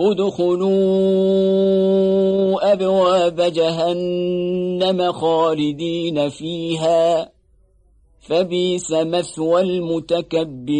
ادخلوا أبواب جهنم خالدين فيها فبيس مثوى المتكبرين.